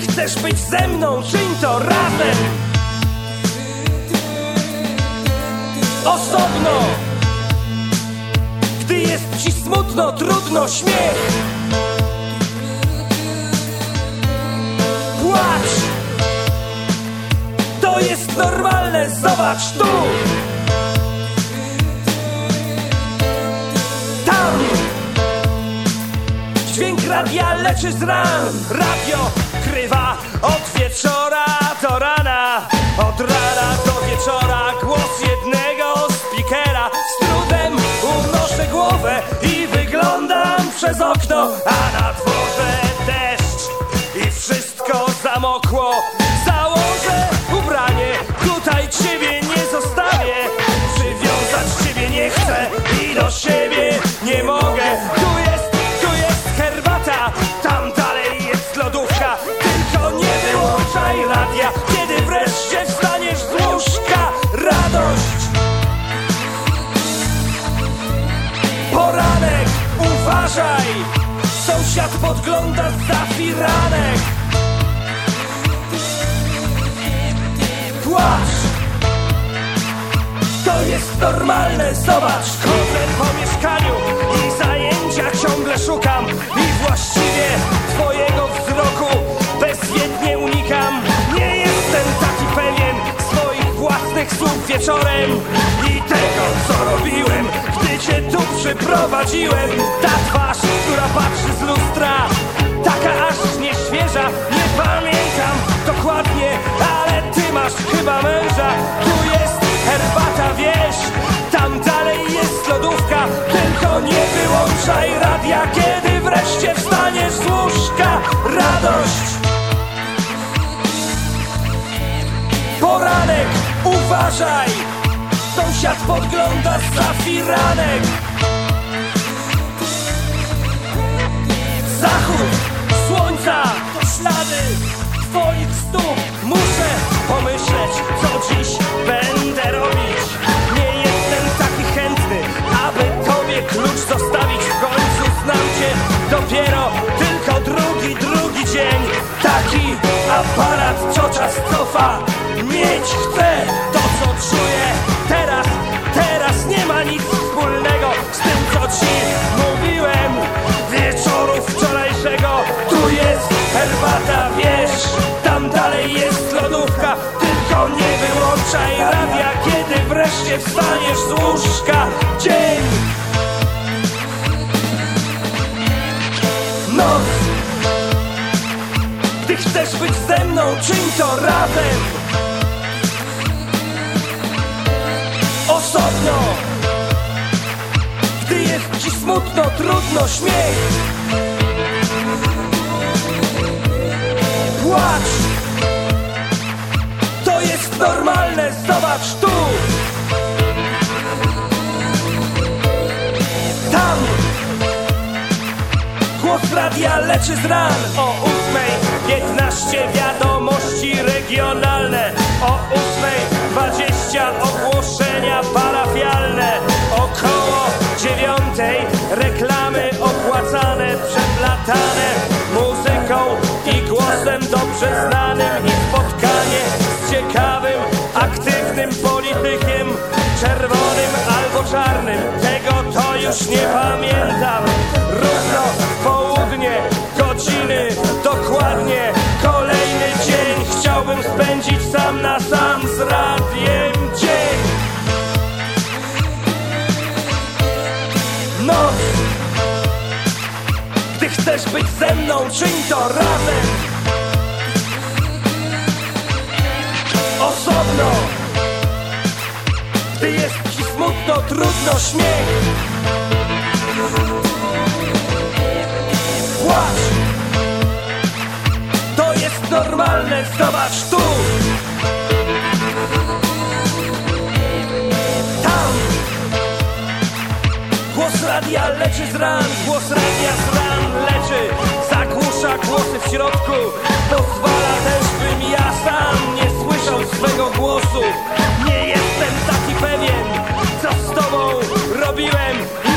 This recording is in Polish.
chcesz być ze mną, czyń to razem. Osobno. Gdy jest ci smutno, trudno, śmiech. Płacz. To jest normalne, zobacz tu. Tam. Dźwięk radia leczy z ran. Radio od wieczora do rana. Od rana do wieczora głos jednego spikera Z trudem unoszę głowę i wyglądam przez okno A na dworze deszcz. I wszystko zamokło. Założę ubranie, tutaj ciebie nie zostawię. Przywiązać ciebie nie chcę uważaj! Sąsiad podgląda za firanek Płacz! To jest normalne, zobacz przyprowadziłem Ta twarz, która patrzy z lustra. Taka aż nieświeża, nie pamiętam dokładnie Ale ty masz chyba męża. Tu jest herbata, wiesz Tam dalej jest lodówka. Tylko nie wyłączaj radia Kiedy wreszcie wstaniesz z łóżka. Radość! Poranek, uważaj Sąsiad podgląda za firanek Zachód słońca to ślady twoich stóp. Muszę pomyśleć, co dziś będę robić. Nie jestem taki chętny, aby tobie klucz zostawić. W końcu znam cię dopiero tylko drugi, drugi dzień. Taki aparat, co czas cofa. Mieć chcę to, co czuję herbata, wiesz Tam dalej jest lodówka Tylko nie wyłączaj radia Kiedy wreszcie wstaniesz z łóżka. Dzień Noc. Gdy chcesz być ze mną, czyń to razem. Osobno. Gdy jest ci smutno, trudno, śmiech Płacz. To jest normalne, zobacz tu. Tam. Głos radia leczy z ran. O ósmej 15 wiadomości regionalne. O ósmej 20 ogłoszenia parafialne. Około dziewiątej reklamy opłacane, przeplatane aktywnym politykiem Czerwonym albo czarnym, tego to już nie pamiętam. Równo południe, godziny, dokładnie. Kolejny dzień chciałbym spędzić sam na sam z radiem. Dzień. Noc. Gdy chcesz być ze mną, czyń to razem. Osobno Gdy jest ci smutno, trudno, śmiech. Płacz. To jest normalne, zobacz tu. Tam. Głos radia leczy z ran Głos radia z ran leczy. Zagłusza głosy w środku. Pozwala też, bym ja sam nie słyszał swego głosu mówiłem